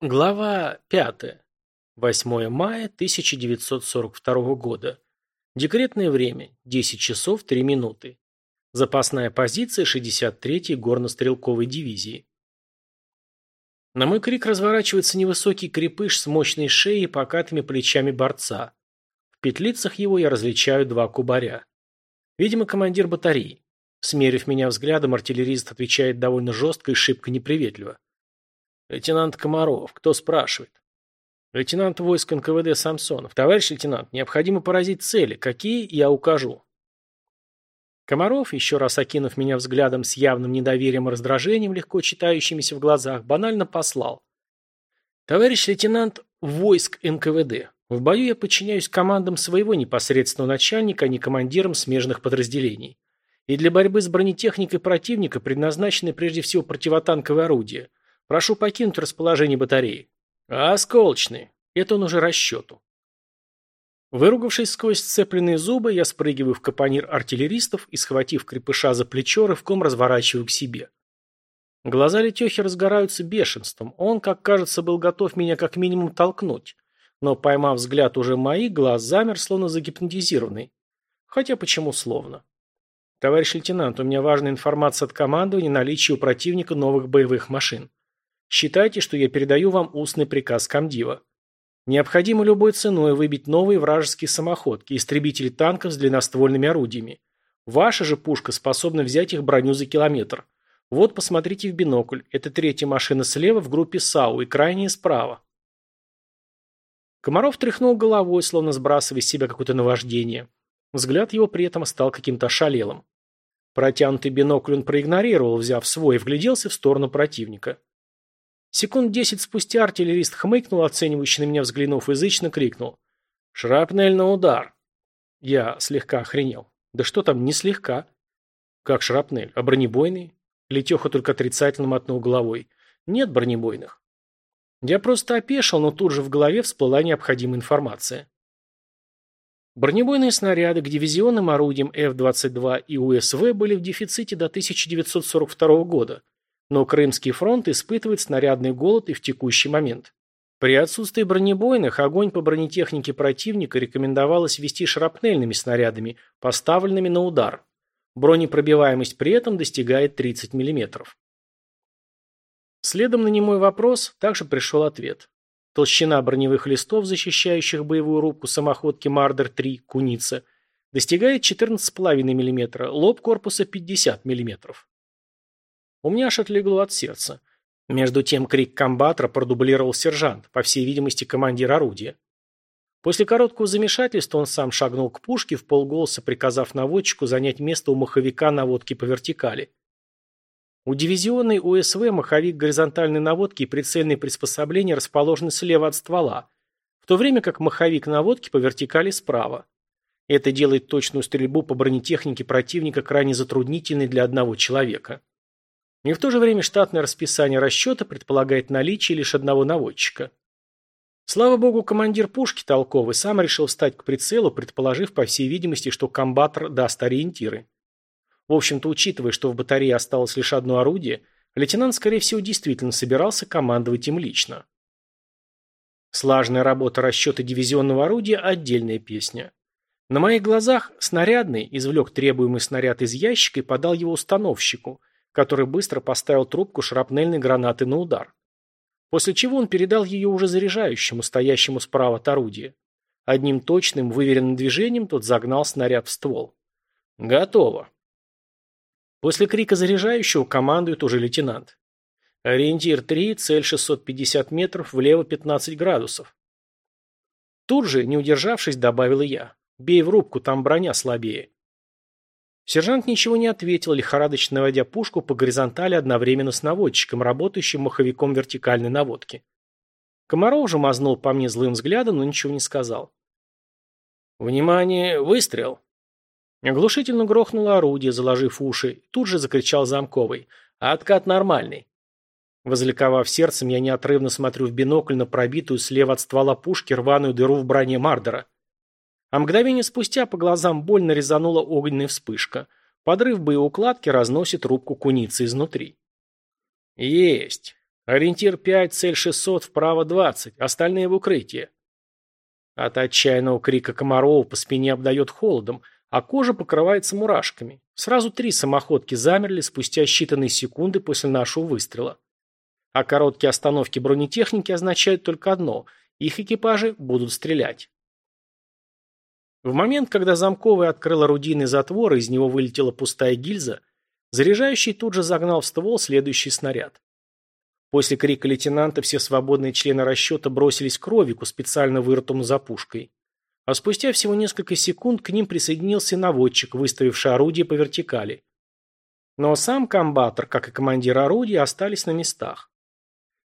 Глава 5. 8 мая 1942 года. Декретное время. 10 часов 3 минуты. Запасная позиция 63-й горнострелковой дивизии. На мой крик разворачивается невысокий крепыш с мощной шеей и покатыми плечами борца. В петлицах его я различаю два кубаря. Видимо, командир батареи. Смерив меня взглядом, артиллерист отвечает довольно жестко и шибко неприветливо. Лейтенант Комаров. Кто спрашивает? Лейтенант войск НКВД Самсонов. Товарищ лейтенант, необходимо поразить цели. Какие, я укажу. Комаров, еще раз окинув меня взглядом с явным недоверием и раздражением, легко читающимися в глазах, банально послал. Товарищ лейтенант войск НКВД. В бою я подчиняюсь командам своего непосредственного начальника, а не командирам смежных подразделений. И для борьбы с бронетехникой противника предназначены прежде всего противотанковые орудия – Прошу покинуть расположение батареи. А осколочные. Это он уже расчету. Выругавшись сквозь сцепленные зубы, я спрыгиваю в капонир артиллеристов и, схватив крепыша за плечо, рывком разворачиваю к себе. Глаза Летехи разгораются бешенством. Он, как кажется, был готов меня как минимум толкнуть. Но, поймав взгляд уже моих, глаз замер, словно загипнотизированный. Хотя почему словно? Товарищ лейтенант, у меня важная информация от командования о наличии у противника новых боевых машин. Считайте, что я передаю вам устный приказ комдива. Необходимо любой ценой выбить новые вражеские самоходки, истребители танков с длинноствольными орудиями. Ваша же пушка способна взять их броню за километр. Вот посмотрите в бинокль. Это третья машина слева в группе САУ и крайняя справа. Комаров тряхнул головой, словно сбрасывая с себя какое-то наваждение. Взгляд его при этом стал каким-то ошалелым. Протянутый бинокль он проигнорировал, взяв свой, и вгляделся в сторону противника. Секунд десять спустя артиллерист хмыкнул, оценивающий на меня взглянув, язычно крикнул. «Шрапнель на удар!» Я слегка охренел. Да что там, не слегка. Как шрапнель? А бронебойный? Летеха только отрицательно мотнул головой. Нет бронебойных. Я просто опешил, но тут же в голове всплыла необходимая информация. Бронебойные снаряды к дивизионным орудиям F-22 и УСВ были в дефиците до 1942 года – но Крымский фронт испытывает снарядный голод и в текущий момент. При отсутствии бронебойных огонь по бронетехнике противника рекомендовалось вести шрапнельными снарядами, поставленными на удар. Бронепробиваемость при этом достигает 30 мм. Следом на немой вопрос также пришел ответ. Толщина броневых листов, защищающих боевую рубку самоходки Мардер-3 «Куница», достигает 14,5 мм, лоб корпуса 50 мм. У меня аж отлегло от сердца. Между тем крик комбатора продублировал сержант, по всей видимости, командир орудия. После короткого замешательства он сам шагнул к пушке, в полголоса приказав наводчику занять место у маховика наводки по вертикали. У дивизионной УСВ маховик горизонтальной наводки и прицельные приспособления расположены слева от ствола, в то время как маховик наводки по вертикали справа. Это делает точную стрельбу по бронетехнике противника крайне затруднительной для одного человека. И в то же время штатное расписание расчета предполагает наличие лишь одного наводчика. Слава богу, командир пушки толковый сам решил встать к прицелу, предположив, по всей видимости, что комбатор даст ориентиры. В общем-то, учитывая, что в батарее осталось лишь одно орудие, лейтенант, скорее всего, действительно собирался командовать им лично. Слаженная работа расчета дивизионного орудия – отдельная песня. На моих глазах снарядный извлек требуемый снаряд из ящика и подал его установщику, который быстро поставил трубку шрапнельной гранаты на удар. После чего он передал ее уже заряжающему, стоящему справа от орудия. Одним точным, выверенным движением тот загнал снаряд в ствол. «Готово». После крика заряжающего командует уже лейтенант. Ориентир 3, цель 650 метров, влево 15 градусов. Тут же, не удержавшись, добавил я. Бей в рубку, там броня слабее. Сержант ничего не ответил, лихорадочно наводя пушку по горизонтали одновременно с наводчиком, работающим маховиком вертикальной наводки. Комаров же мазнул по мне злым взглядом, но ничего не сказал. «Внимание! Выстрел!» Оглушительно грохнуло орудие, заложив уши. Тут же закричал замковый. «Откат нормальный!» Возликовав сердцем, я неотрывно смотрю в бинокль на пробитую слева от ствола пушки рваную дыру в броне Мардера. А мгновение спустя по глазам больно резанула огненная вспышка. Подрыв боеукладки разносит рубку куницы изнутри. Есть. Ориентир 5, цель 600, вправо 20, остальные в укрытии. От отчаянного крика Комарова по спине обдает холодом, а кожа покрывается мурашками. Сразу три самоходки замерли спустя считанные секунды после нашего выстрела. А короткие остановки бронетехники означают только одно – их экипажи будут стрелять. В момент, когда Замковый открыл орудийный затвор из него вылетела пустая гильза, заряжающий тут же загнал в ствол следующий снаряд. После крика лейтенанта все свободные члены расчета бросились к Ровику, специально вырытому за пушкой. А спустя всего несколько секунд к ним присоединился наводчик, выставивший орудие по вертикали. Но сам комбатор, как и командир орудия, остались на местах.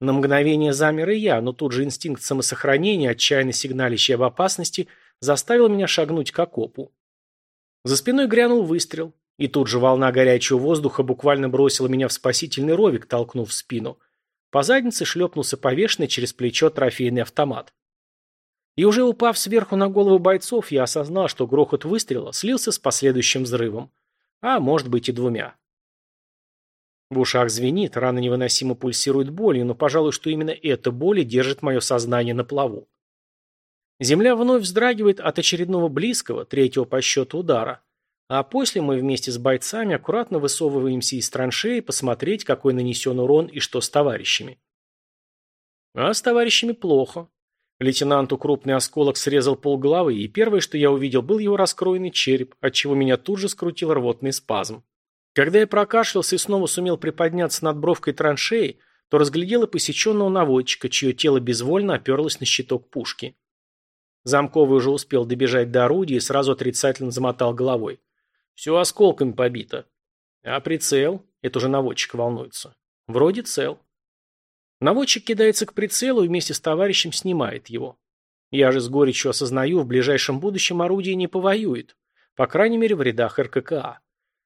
На мгновение замер и я, но тут же инстинкт самосохранения, отчаянно сигналищий об опасности, заставил меня шагнуть к окопу. За спиной грянул выстрел, и тут же волна горячего воздуха буквально бросила меня в спасительный ровик, толкнув в спину. По заднице шлепнулся повешенный через плечо трофейный автомат. И уже упав сверху на голову бойцов, я осознал, что грохот выстрела слился с последующим взрывом. А может быть и двумя. В ушах звенит, рана невыносимо пульсирует болью, но, пожалуй, что именно эта боль держит мое сознание на плаву. Земля вновь вздрагивает от очередного близкого, третьего по счету удара. А после мы вместе с бойцами аккуратно высовываемся из траншеи посмотреть, какой нанесен урон и что с товарищами. А с товарищами плохо. Лейтенанту крупный осколок срезал полголовы, и первое, что я увидел, был его раскроенный череп, отчего меня тут же скрутил рвотный спазм. Когда я прокашлялся и снова сумел приподняться над бровкой траншеи, то разглядел и посеченного наводчика, чье тело безвольно оперлось на щиток пушки. Замковый уже успел добежать до орудия и сразу отрицательно замотал головой. Все осколками побито. А прицел? Это уже наводчик волнуется. Вроде цел. Наводчик кидается к прицелу и вместе с товарищем снимает его. Я же с горечью осознаю, в ближайшем будущем орудие не повоюет. По крайней мере, в рядах РККА.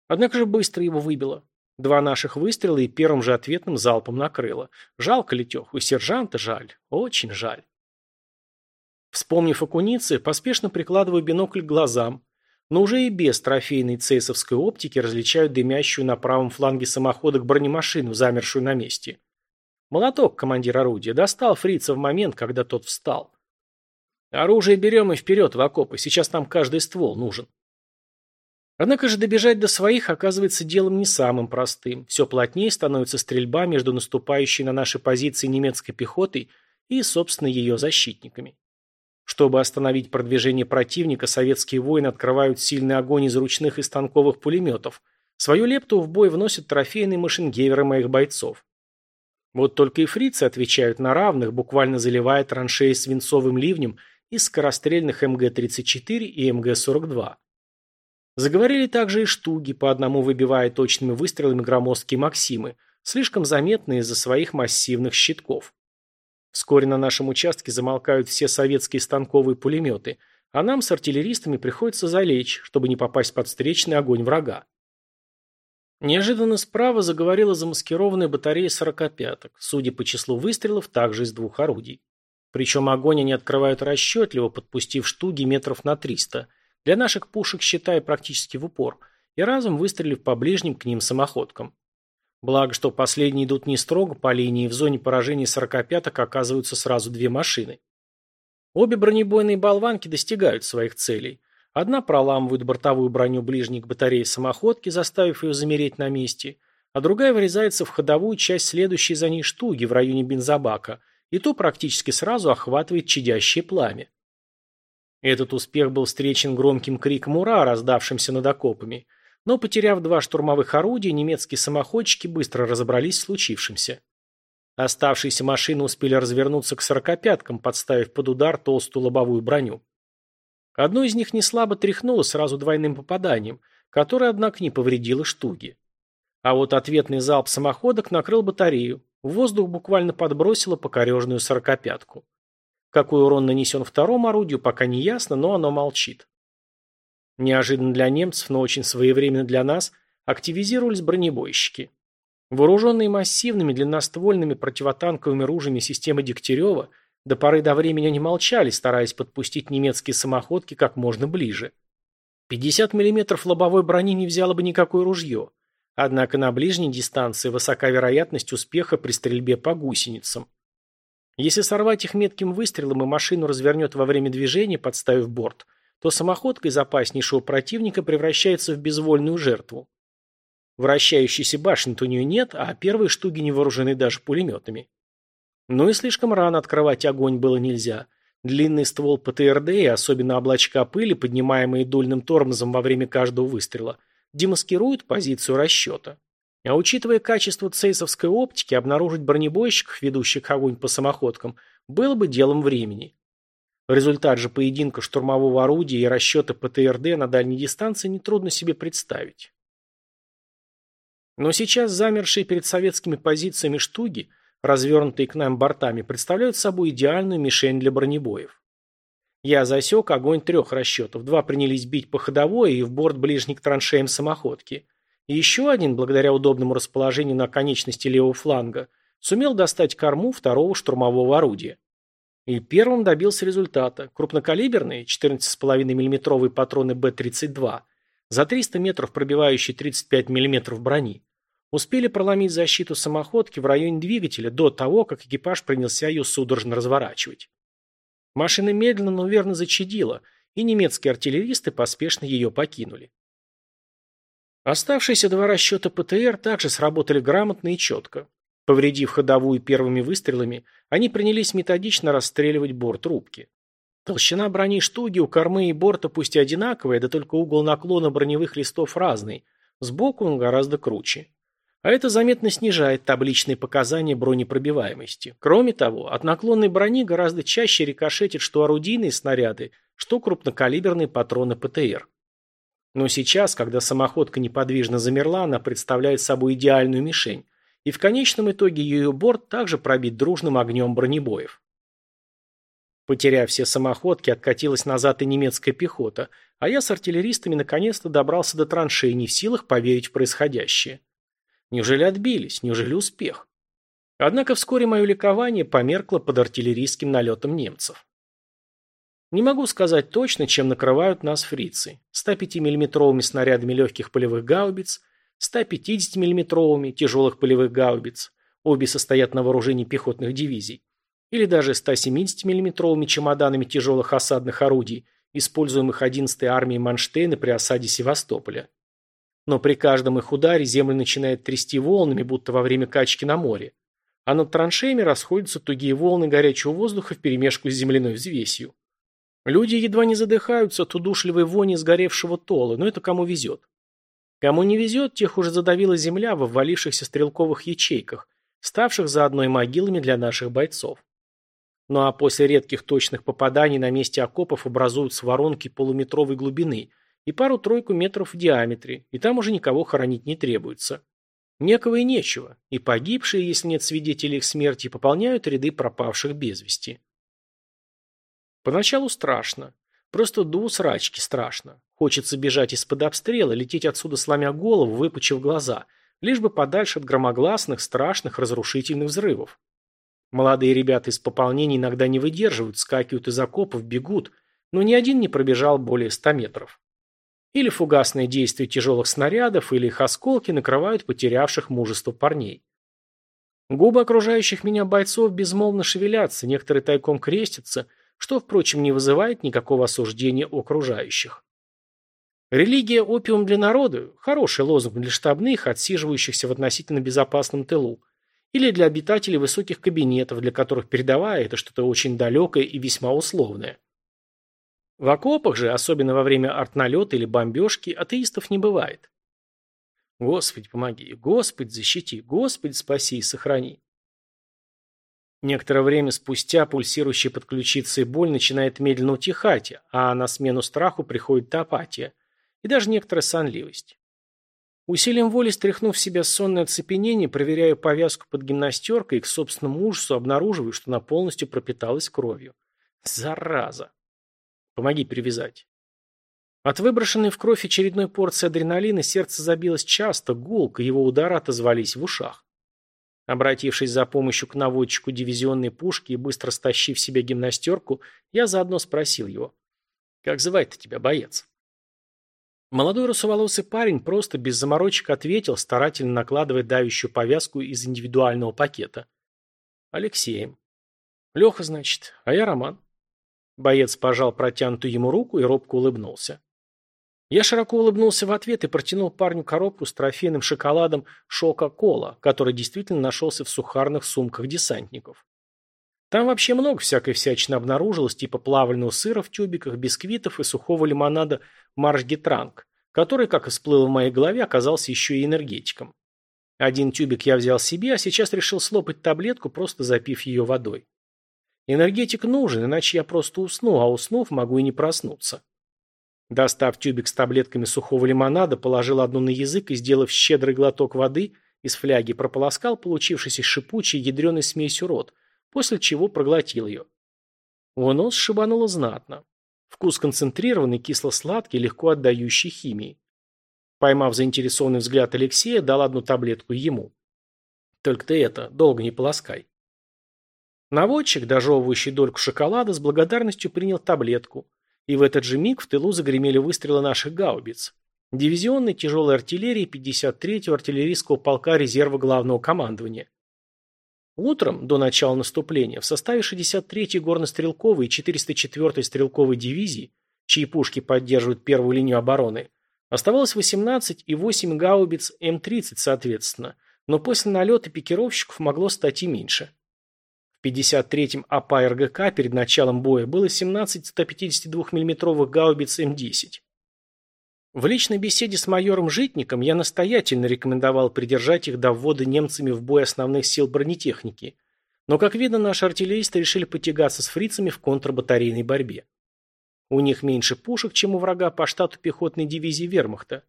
Однако же быстро его выбило. Два наших выстрела и первым же ответным залпом накрыло. Жалко Летеху, и сержанта жаль. Очень жаль. Вспомнив о кунице, поспешно прикладываю бинокль к глазам, но уже и без трофейной цейсовской оптики различают дымящую на правом фланге самоходок бронемашину, замершую на месте. Молоток, командир орудия, достал фрица в момент, когда тот встал. Оружие берем и вперед в окопы, сейчас там каждый ствол нужен. Однако же добежать до своих оказывается делом не самым простым. Все плотнее становится стрельба между наступающей на наши позиции немецкой пехотой и, собственно, ее защитниками. Чтобы остановить продвижение противника, советские воины открывают сильный огонь из ручных и станковых пулеметов. Свою лепту в бой вносят трофейные машингеверы моих бойцов. Вот только и фрицы отвечают на равных, буквально заливая траншеи свинцовым ливнем из скорострельных МГ-34 и МГ-42. Заговорили также и штуги, по одному выбивая точными выстрелами громоздкие «Максимы», слишком заметные из-за своих массивных щитков. Вскоре на нашем участке замолкают все советские станковые пулеметы, а нам с артиллеристами приходится залечь, чтобы не попасть под встречный огонь врага. Неожиданно справа заговорила замаскированная батарея сорокопяток, судя по числу выстрелов, также из двух орудий. Причем огонь они открывают расчетливо, подпустив штуги метров на триста. Для наших пушек считая практически в упор, и разом выстрелив по ближним к ним самоходкам. Благо, что последние идут не строго по линии, и в зоне поражения сорокопяток оказываются сразу две машины. Обе бронебойные болванки достигают своих целей. Одна проламывает бортовую броню ближней к батарее самоходки, заставив ее замереть на месте, а другая врезается в ходовую часть следующей за ней штуги в районе бензобака, и то практически сразу охватывает чадящее пламя. Этот успех был встречен громким криком «Ура!», раздавшимся над окопами – но, потеряв два штурмовых орудия, немецкие самоходчики быстро разобрались в случившемся. Оставшиеся машины успели развернуться к сорокопяткам, подставив под удар толстую лобовую броню. Одну из них неслабо тряхнуло сразу двойным попаданием, которое, однако, не повредило штуги. А вот ответный залп самоходок накрыл батарею, воздух буквально подбросило покорежную сорокопятку. Какой урон нанесен второму орудию, пока не ясно, но оно молчит. Неожиданно для немцев, но очень своевременно для нас, активизировались бронебойщики. Вооруженные массивными длинноствольными противотанковыми ружьями системы Дегтярева, до поры до времени не молчали, стараясь подпустить немецкие самоходки как можно ближе. 50 мм лобовой брони не взяло бы никакое ружье, Однако на ближней дистанции высока вероятность успеха при стрельбе по гусеницам. Если сорвать их метким выстрелом и машину развернет во время движения, подставив борт, то самоходка из опаснейшего противника превращается в безвольную жертву. Вращающейся башни-то у нее нет, а первые штуки не вооружены даже пулеметами. Но и слишком рано открывать огонь было нельзя. Длинный ствол ПТРД и особенно облачка пыли, поднимаемые дульным тормозом во время каждого выстрела, демаскируют позицию расчета. А учитывая качество цейсовской оптики, обнаружить бронебойщиков, ведущих огонь по самоходкам, было бы делом времени. Результат же поединка штурмового орудия и расчета ПТРД на дальней дистанции нетрудно себе представить. Но сейчас замершие перед советскими позициями штуги, развернутые к нам бортами, представляют собой идеальную мишень для бронебоев. Я засек огонь трех расчетов, два принялись бить по ходовой и в борт ближний к траншеям самоходки – и еще один, благодаря удобному расположению на конечности левого фланга, сумел достать корму второго штурмового орудия. И первым добился результата. Крупнокалиберные 14,5 мм патроны Б-32, за 300 метров пробивающие 35 мм брони, успели проломить защиту самоходки в районе двигателя до того, как экипаж принялся ее судорожно разворачивать. Машина медленно, но верно зачадила, и немецкие артиллеристы поспешно ее покинули. Оставшиеся два расчета ПТР также сработали грамотно и четко. Повредив ходовую первыми выстрелами, они принялись методично расстреливать борт рубки. Толщина брони штуги у кормы и борта пусть и одинаковая, да только угол наклона броневых листов разный, сбоку он гораздо круче. А это заметно снижает табличные показания бронепробиваемости. Кроме того, от наклонной брони гораздо чаще рикошетят что орудийные снаряды, что крупнокалиберные патроны ПТР. Но сейчас, когда самоходка неподвижно замерла, она представляет собой идеальную мишень, и в конечном итоге ее борт также пробит дружным огнем бронебоев. Потеряв все самоходки, откатилась назад и немецкая пехота, а я с артиллеристами наконец-то добрался до траншеи, не в силах поверить в происходящее. Неужели отбились? Неужели успех? Однако вскоре мое ликование померкло под артиллерийским налетом немцев. Не могу сказать точно, чем накрывают нас фрицы. 105 миллиметровыми снарядами легких полевых гаубиц, 150 миллиметровыми тяжелых полевых гаубиц, обе состоят на вооружении пехотных дивизий, или даже 170 миллиметровыми чемоданами тяжелых осадных орудий, используемых 11-й армией Манштейна при осаде Севастополя. Но при каждом их ударе землю начинает трясти волнами, будто во время качки на море, а над траншеями расходятся тугие волны горячего воздуха вперемешку с земляной взвесью. Люди едва не задыхаются от удушливой вони сгоревшего тола, но это кому везет. Кому не везет, тех уже задавила земля в обвалившихся стрелковых ячейках, ставших заодно и могилами для наших бойцов. Ну а после редких точных попаданий на месте окопов образуются воронки полуметровой глубины и пару-тройку метров в диаметре, и там уже никого хоронить не требуется. Некого и нечего, и погибшие, если нет свидетелей их смерти, пополняют ряды пропавших без вести. Поначалу страшно. Просто до усрачки страшно. Хочется бежать из-под обстрела, лететь отсюда сломя голову, выпучив глаза, лишь бы подальше от громогласных, страшных, разрушительных взрывов. Молодые ребята из пополнения иногда не выдерживают, скакивают из окопов, бегут, но ни один не пробежал более ста метров. Или фугасное действие тяжелых снарядов, или их осколки накрывают потерявших мужество парней. Губы окружающих меня бойцов безмолвно шевелятся, некоторые тайком крестятся – что, впрочем, не вызывает никакого осуждения у окружающих. Религия – опиум для народа – хороший лозунг для штабных, отсиживающихся в относительно безопасном тылу, или для обитателей высоких кабинетов, для которых передовая – это что-то очень далекое и весьма условное. В окопах же, особенно во время артналета или бомбежки, атеистов не бывает. Господи, помоги, Господи, защити, Господи, спаси и сохрани. Некоторое время спустя пульсирующая под ключицей боль начинает медленно утихать, а на смену страху приходит апатия и даже некоторая сонливость. Усилием воли стряхнув в себя сонное оцепенение, проверяю повязку под гимнастеркой и к собственному ужасу обнаруживаю, что она полностью пропиталась кровью. Зараза! Помоги перевязать. От выброшенной в кровь очередной порции адреналина сердце забилось часто, гулко, его удары отозвались в ушах. Обратившись за помощью к наводчику дивизионной пушки и быстро стащив себе гимнастерку, я заодно спросил его. «Как звать-то тебя, боец?» Молодой русоволосый парень просто без заморочек ответил, старательно накладывая давящую повязку из индивидуального пакета. Алексеем. Леха, значит, а я Роман. Боец пожал протянутую ему руку и робко улыбнулся. Я широко улыбнулся в ответ и протянул парню коробку с трофейным шоколадом «Шока-кола», который действительно нашелся в сухарных сумках десантников. Там вообще много всякой всячины обнаружилось, типа плавленного сыра в тюбиках, бисквитов и сухого лимонада маршгетранг, который, как и всплыло в моей голове, оказался еще и энергетиком. Один тюбик я взял себе, а сейчас решил слопать таблетку, просто запив ее водой. Энергетик нужен, иначе я просто усну, а уснув, могу и не проснуться. Достав тюбик с таблетками сухого лимонада, положил одну на язык и, сделав щедрый глоток воды, из фляги прополоскал получившийся шипучей ядреной смесью рот, после чего проглотил ее. В нос шибануло знатно. Вкус концентрированный, кисло-сладкий, легко отдающий химии. Поймав заинтересованный взгляд Алексея, дал одну таблетку ему. Только ты это, долго не полоскай. Наводчик, дожевывающий дольку шоколада, с благодарностью принял таблетку. И в этот же миг в тылу загремели выстрелы наших гаубиц. Дивизионной тяжелой артиллерии 53-го артиллерийского полка резерва главного командования. Утром, до начала наступления, в составе 63-й горнострелковой и 404-й стрелковой дивизии, чьи пушки поддерживают первую линию обороны, оставалось 18 и 8 гаубиц М-30 соответственно, но после налета пикировщиков могло стать и меньше. В 53-м АП РГК перед началом боя было 17 152 миллиметровых гаубиц М-10. В личной беседе с майором Житником я настоятельно рекомендовал придержать их до ввода немцами в бой основных сил бронетехники, но, как видно, наши артиллеристы решили потягаться с фрицами в контрбатарейной борьбе. У них меньше пушек, чем у врага по штату пехотной дивизии вермахта.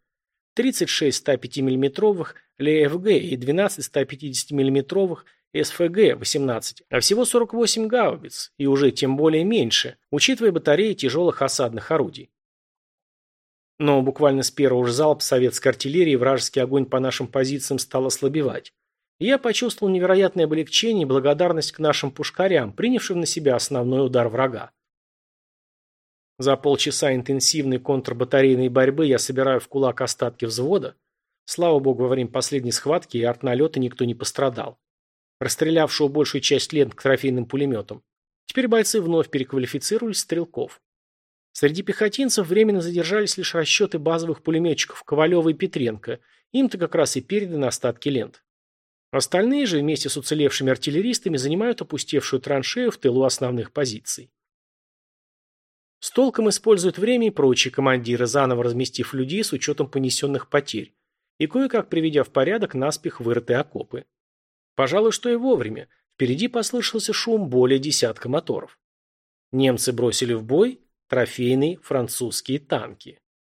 36 105 миллиметровых ЛФГ и 12 150 миллиметровых СФГ-18, а всего 48 гаубиц, и уже тем более меньше, учитывая батареи тяжелых осадных орудий. Но буквально с первого же залпа советской артиллерии вражеский огонь по нашим позициям стал ослабевать. И я почувствовал невероятное облегчение и благодарность к нашим пушкарям, принявшим на себя основной удар врага. За полчаса интенсивной контрбатарейной борьбы я собираю в кулак остатки взвода. Слава богу, во время последней схватки и артналета никто не пострадал. Расстрелявшего большую часть лент к трофейным пулеметам. Теперь бойцы вновь переквалифицировались в стрелков. Среди пехотинцев временно задержались лишь расчеты базовых пулеметчиков Ковалева и Петренко. Им-то как раз и переданы остатки лент. Остальные же вместе с уцелевшими артиллеристами занимают опустевшую траншею в тылу основных позиций. С толком используют время и прочие командиры, заново разместив людей с учетом понесенных потерь и кое-как приведя в порядок наспех вырытые окопы. Пожалуй, что и вовремя. Впереди послышался шум более десятка моторов. Немцы бросили в бой, трофейные французские танки.